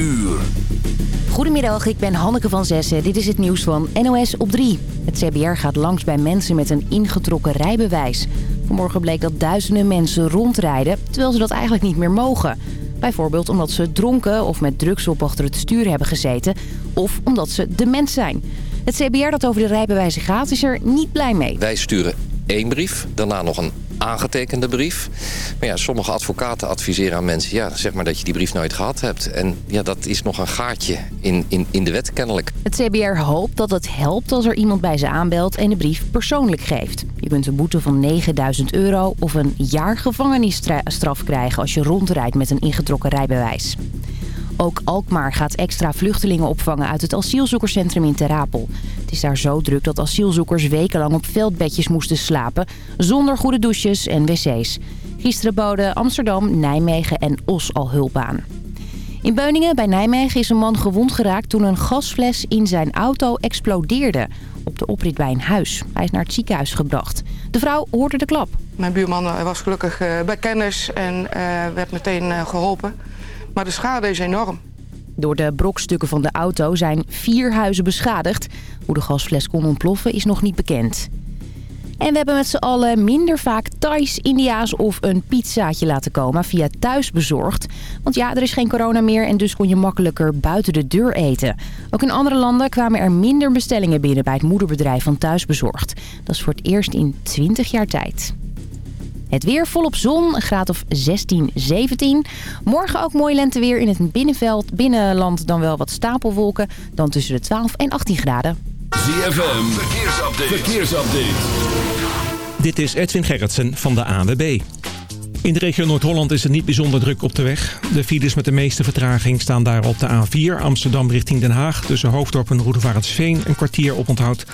uur. Goedemiddag, ik ben Hanneke van Zessen. Dit is het nieuws van NOS op 3. Het CBR gaat langs bij mensen met een ingetrokken rijbewijs. Vanmorgen bleek dat duizenden mensen rondrijden, terwijl ze dat eigenlijk niet meer mogen. Bijvoorbeeld omdat ze dronken of met drugs op achter het stuur hebben gezeten... of omdat ze dement zijn. Het CBR dat over de rijbewijzen gaat is er niet blij mee. Wij sturen één brief, daarna nog een aangetekende brief. Maar ja, sommige advocaten adviseren aan mensen... ja, zeg maar dat je die brief nooit gehad hebt. En ja, dat is nog een gaatje in, in, in de wet kennelijk. Het CBR hoopt dat het helpt als er iemand bij ze aanbelt en de brief persoonlijk geeft. Je kunt een boete van 9000 euro of een jaar gevangenisstraf krijgen... als je rondrijdt met een ingetrokken rijbewijs. Ook Alkmaar gaat extra vluchtelingen opvangen uit het asielzoekerscentrum in Terapel. Het is daar zo druk dat asielzoekers wekenlang op veldbedjes moesten slapen... zonder goede douches en wc's. Gisteren boden Amsterdam, Nijmegen en Os al hulp aan. In Beuningen bij Nijmegen is een man gewond geraakt toen een gasfles in zijn auto explodeerde. Op de oprit bij een huis. Hij is naar het ziekenhuis gebracht. De vrouw hoorde de klap. Mijn buurman was gelukkig eh, bij kennis en uh, werd meteen geholpen. Maar de schade is enorm. Door de brokstukken van de auto zijn vier huizen beschadigd. Hoe de gasfles kon ontploffen is nog niet bekend. En we hebben met z'n allen minder vaak Thais, India's of een pizzaatje laten komen via thuisbezorgd. Want ja, er is geen corona meer en dus kon je makkelijker buiten de deur eten. Ook in andere landen kwamen er minder bestellingen binnen bij het moederbedrijf van thuisbezorgd. Dat is voor het eerst in 20 jaar tijd. Het weer volop zon, een graad of 16, 17. Morgen ook mooi lenteweer in het binnenveld, binnenland dan wel wat stapelwolken. Dan tussen de 12 en 18 graden. ZFM, verkeersupdate. verkeersupdate. Dit is Edwin Gerritsen van de ANWB. In de regio Noord-Holland is het niet bijzonder druk op de weg. De files met de meeste vertraging staan daar op de A4 Amsterdam richting Den Haag... tussen Hoofddorp en Roedevaartsveen een kwartier op onthoud.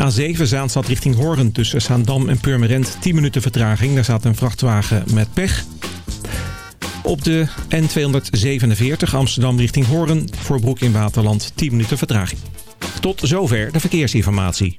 A7 Zaanstad richting Hoorn tussen Zaandam en Purmerend 10 minuten vertraging. Daar staat een vrachtwagen met pech. Op de N247 Amsterdam richting Hoorn voor Broek in Waterland 10 minuten vertraging. Tot zover de verkeersinformatie.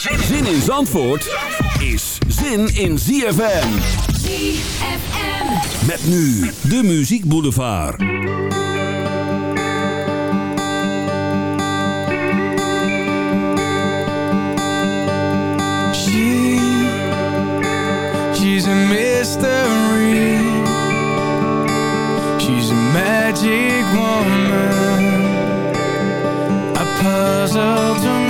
Zin in Zandvoort is zin in ZFM. ZFM. Met nu de Muziek Boulevard. She, she's a mystery. She's a magic woman. A puzzle to me.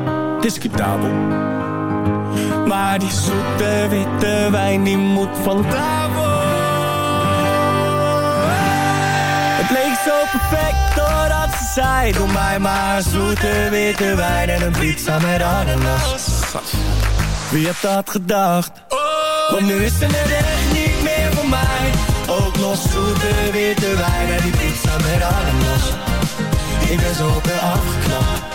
discutabel. Maar die zoete witte wijn die moet van tafel. Het leek zo perfect doordat ze zei Doe mij maar zoete witte wijn en een pizza met ananas Wie had dat gedacht? Want nu is het echt niet meer voor mij Ook nog zoete witte wijn en die pizza met ananas ik ben zo haar afgeknapt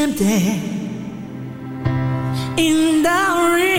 empty in the room.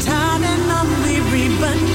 Time and I'm weary, but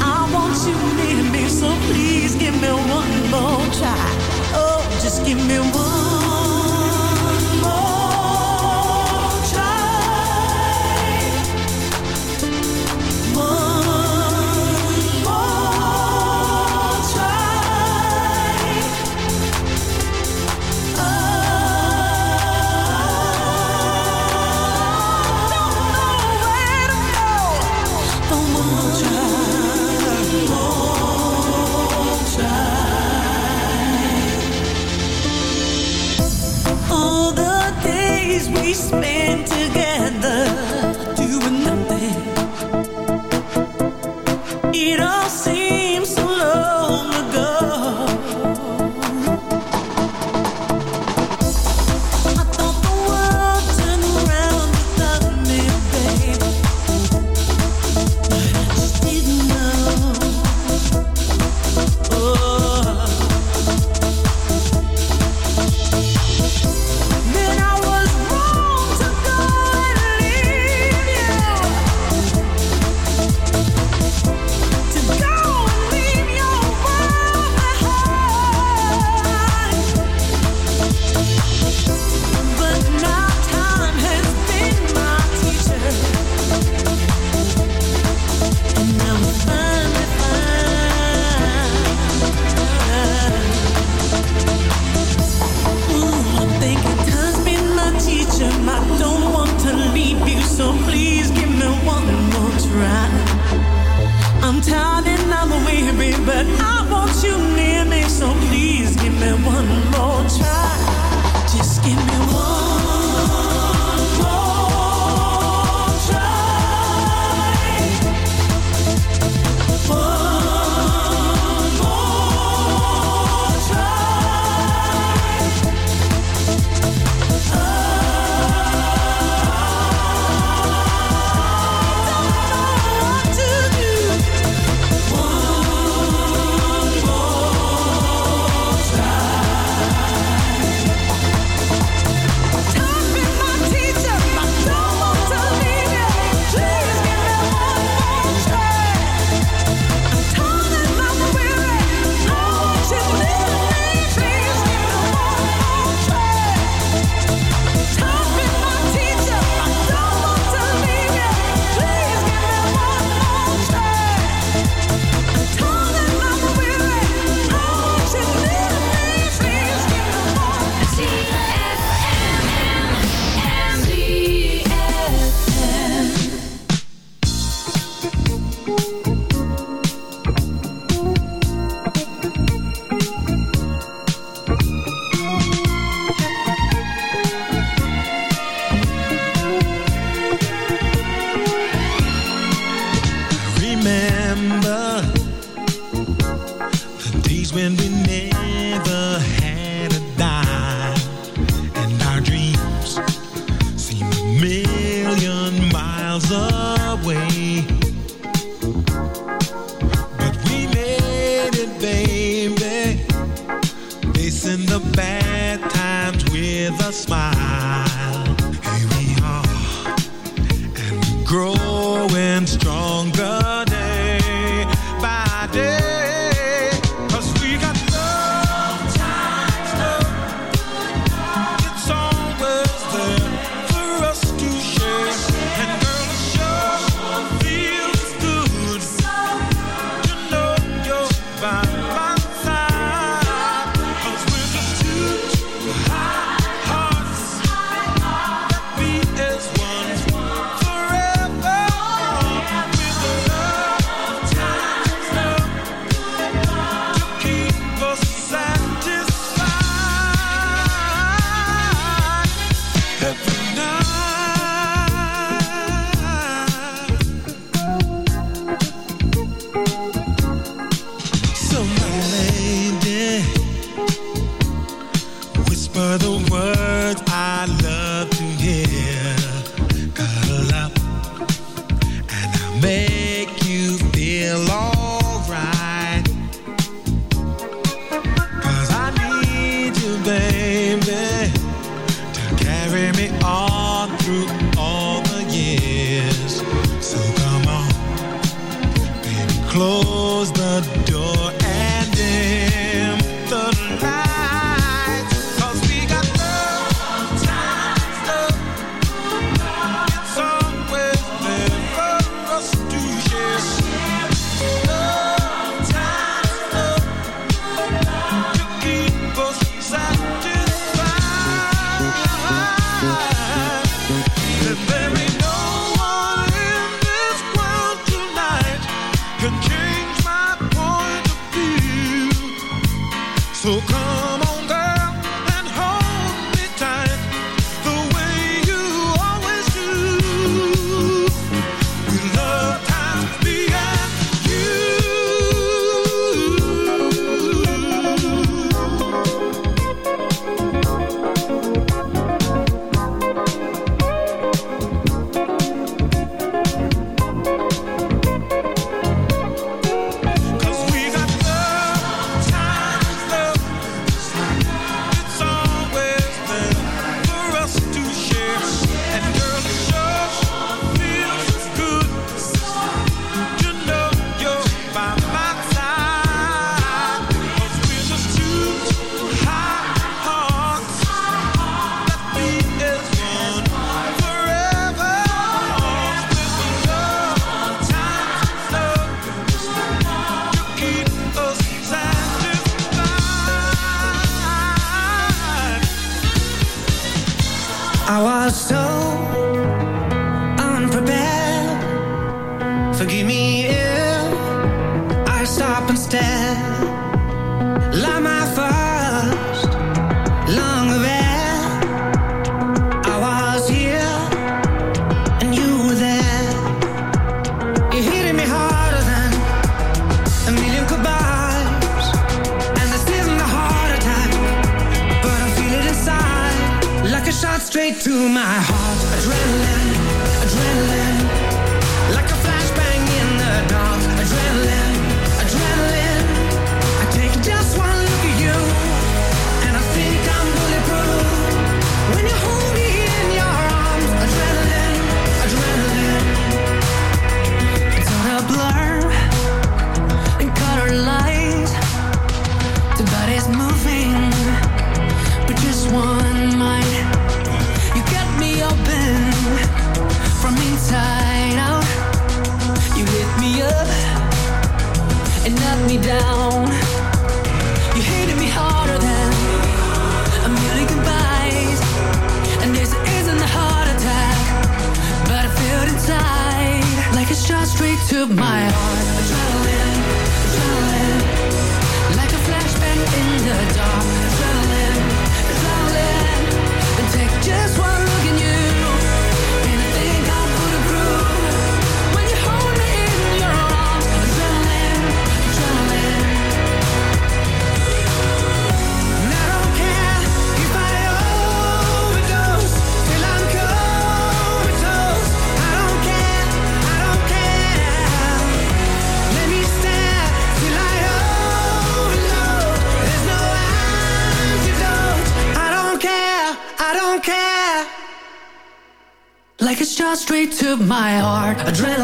my heart. Adrenaline,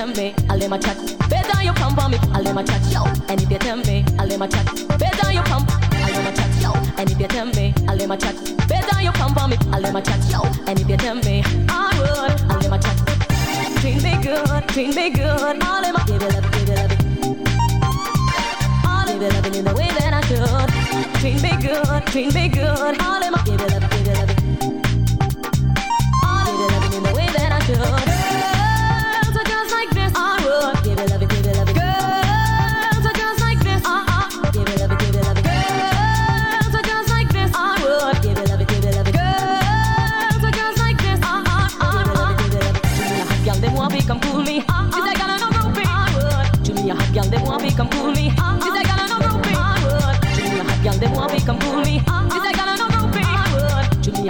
Tell me, I'll let my chat. Better you come for me. I'll let my chat, yo. And if you tell me, I'll let my chat. Better you come. I'll let my chat, yo. And if you tell me, I'll let my chat. Better you come for me. I'll let my chat, yo. And if you tell me, I would. I'll let my chat. Treat me good, treat me good. I'll let my give it love, give it love. I'll give it loving in the way that I should. Treat me good, treat me good. I'll let my give it love, love.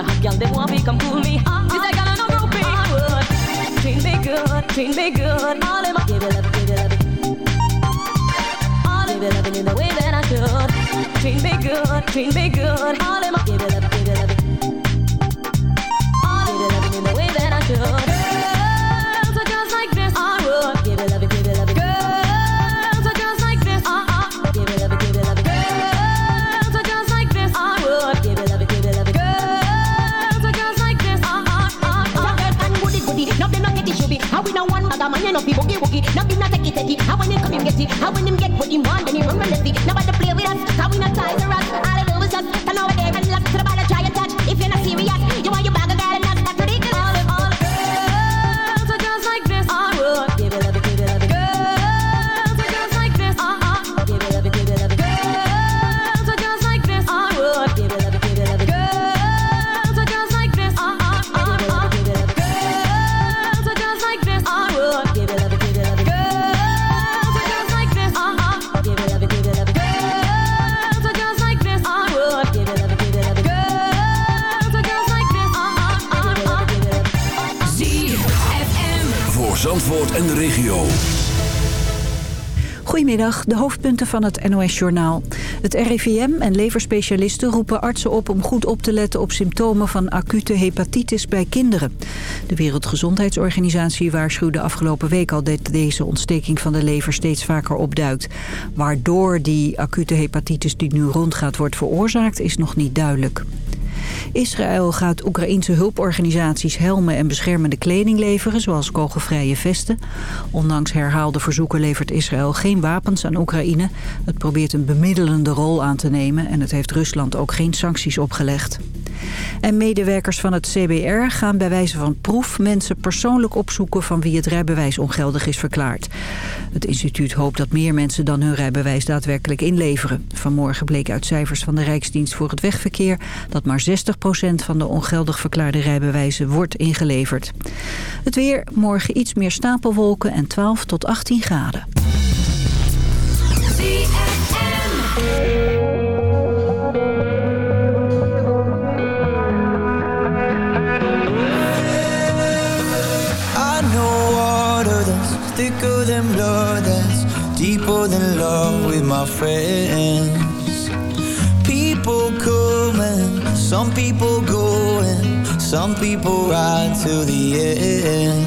Junior hot young them want me come cool me. Uh-huh. This I got no groupie. I would. Treat me good, treat me good. All in my give it love, give it love. All give it loving in the way that I should. Treat me good, treat me good. All you know fi boogie woogie. No be not take it take it. How when him come him get it. How when him get what he want, then he run relentlessly. Nobody Goedemiddag, de hoofdpunten van het NOS-journaal. Het RIVM en leverspecialisten roepen artsen op om goed op te letten op symptomen van acute hepatitis bij kinderen. De Wereldgezondheidsorganisatie waarschuwde afgelopen week al dat deze ontsteking van de lever steeds vaker opduikt. Waardoor die acute hepatitis die nu rondgaat wordt veroorzaakt is nog niet duidelijk. Israël gaat Oekraïense hulporganisaties helmen en beschermende kleding leveren, zoals kogelvrije vesten. Ondanks herhaalde verzoeken levert Israël geen wapens aan Oekraïne. Het probeert een bemiddelende rol aan te nemen en het heeft Rusland ook geen sancties opgelegd. En medewerkers van het CBR gaan bij wijze van proef mensen persoonlijk opzoeken van wie het rijbewijs ongeldig is verklaard. Het instituut hoopt dat meer mensen dan hun rijbewijs daadwerkelijk inleveren. Vanmorgen bleek uit cijfers van de Rijksdienst voor het Wegverkeer dat maar 60% van de ongeldig verklaarde rijbewijzen wordt ingeleverd. Het weer, morgen iets meer stapelwolken en 12 tot 18 graden. Thicker than blood deeper love with my friends People and some people go And some people ride to the end.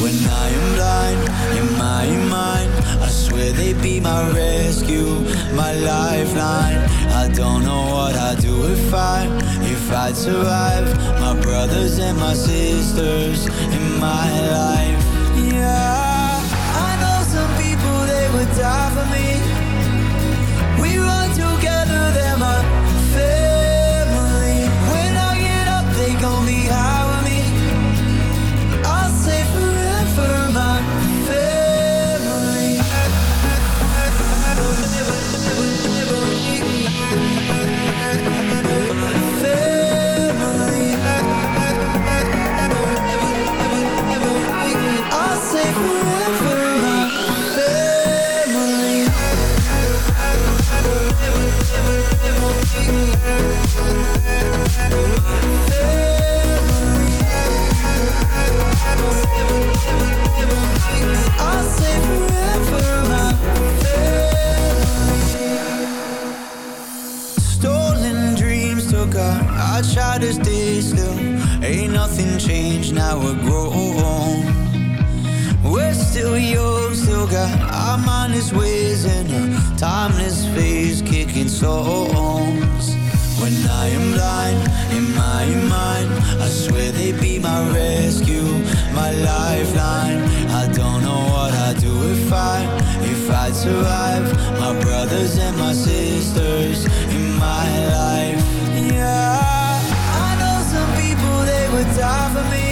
When I am blind in my mind I swear they'd be my rescue, my lifeline. I don't know what I'd do if I, if I'd survive. My brothers and my sisters in my life to stay still. Ain't nothing changed, now we're grown. We're still young, still got our mindless ways and a timeless phase kicking songs. When I am blind, in my mind, I swear they'd be my rescue, my lifeline. I don't know what I'd do if I, if I'd survive. My brothers and my sisters in my life die for me.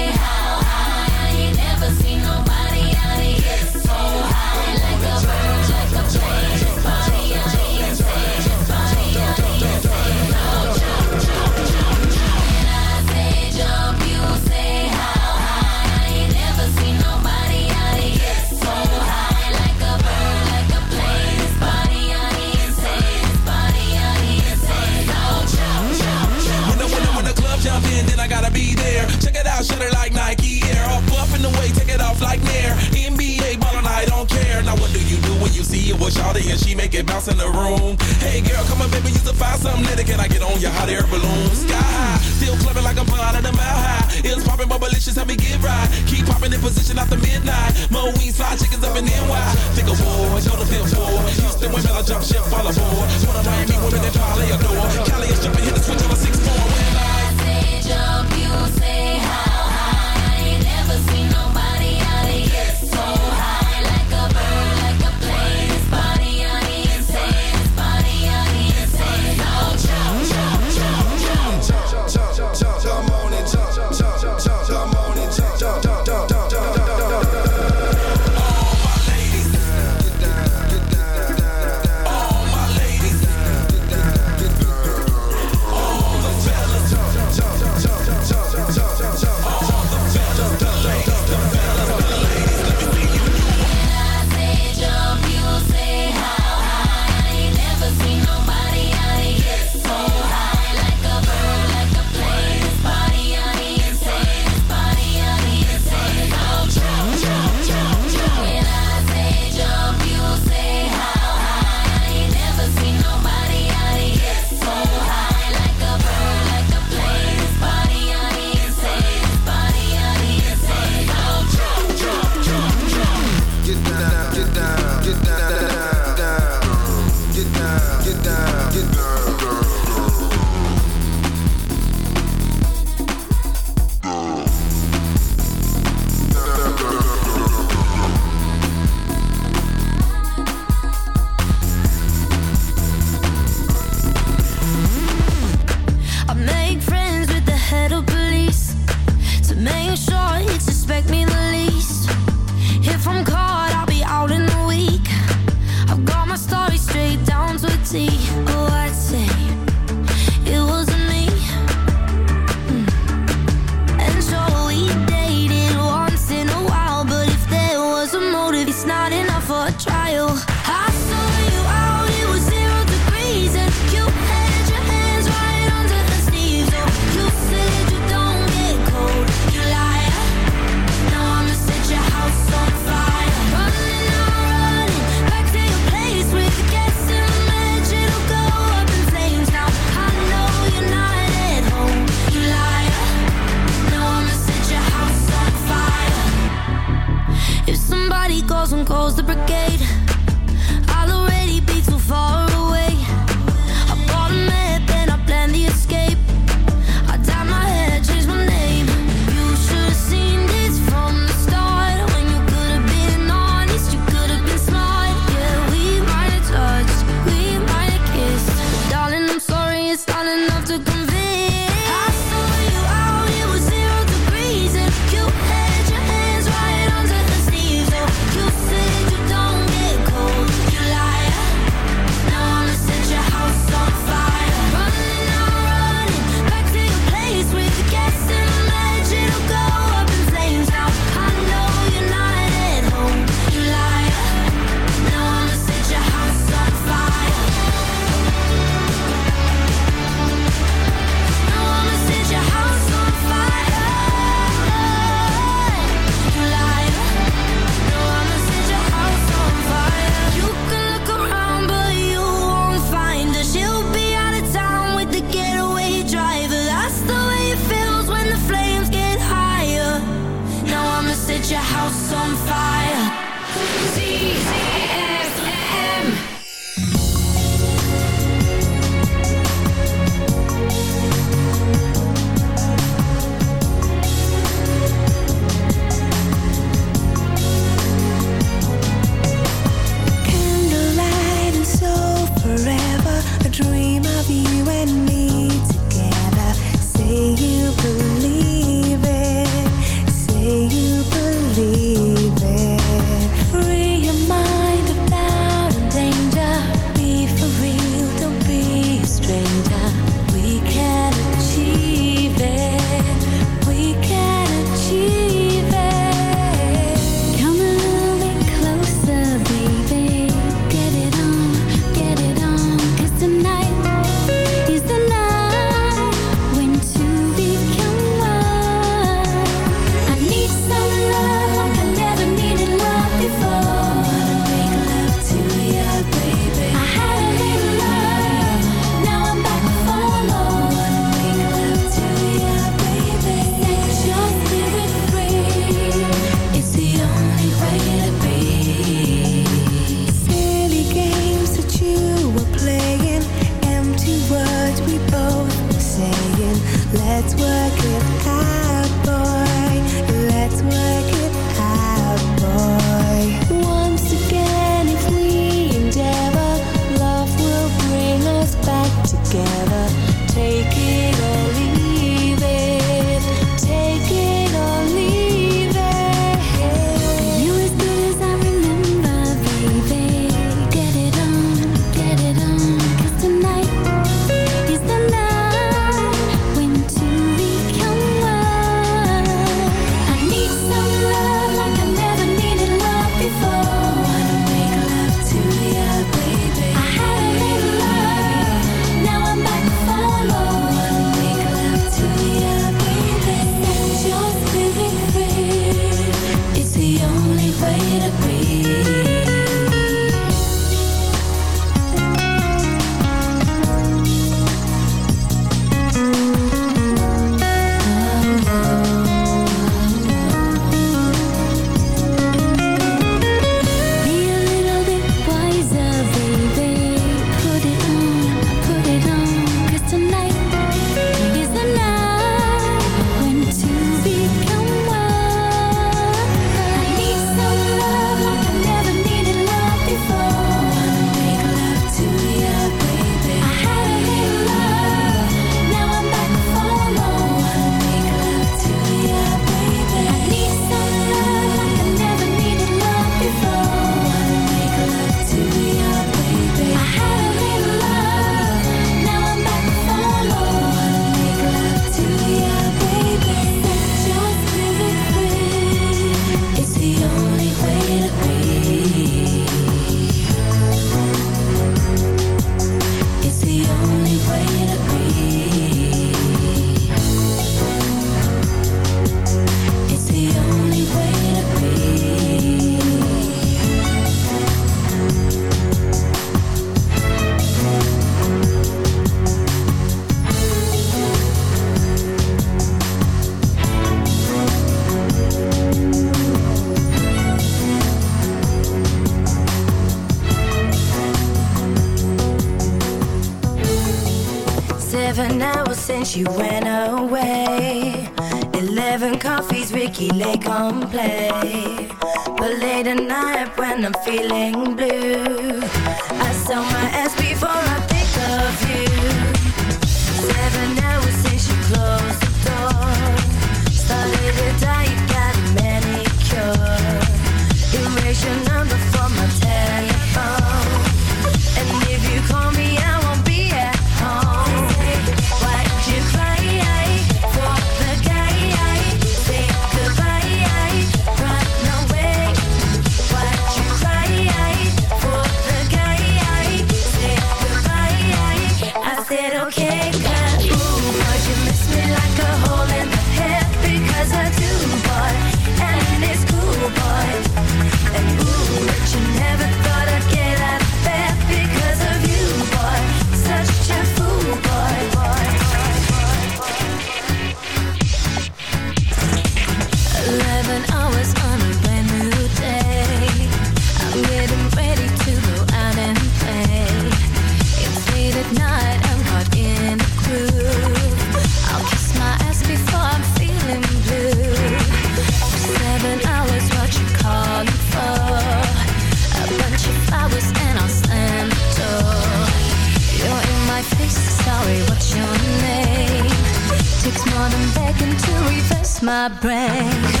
My brain.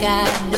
got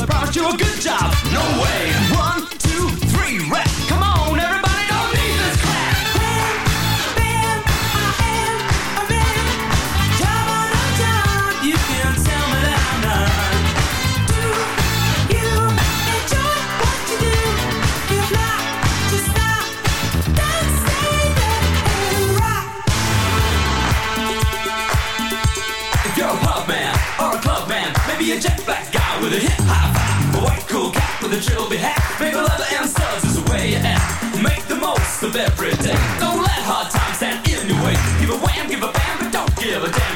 but promised you a good job. No way. One, two, three, rap. every day. Don't let hard times stand in your way. Give a wham, give a bam, but don't give a damn.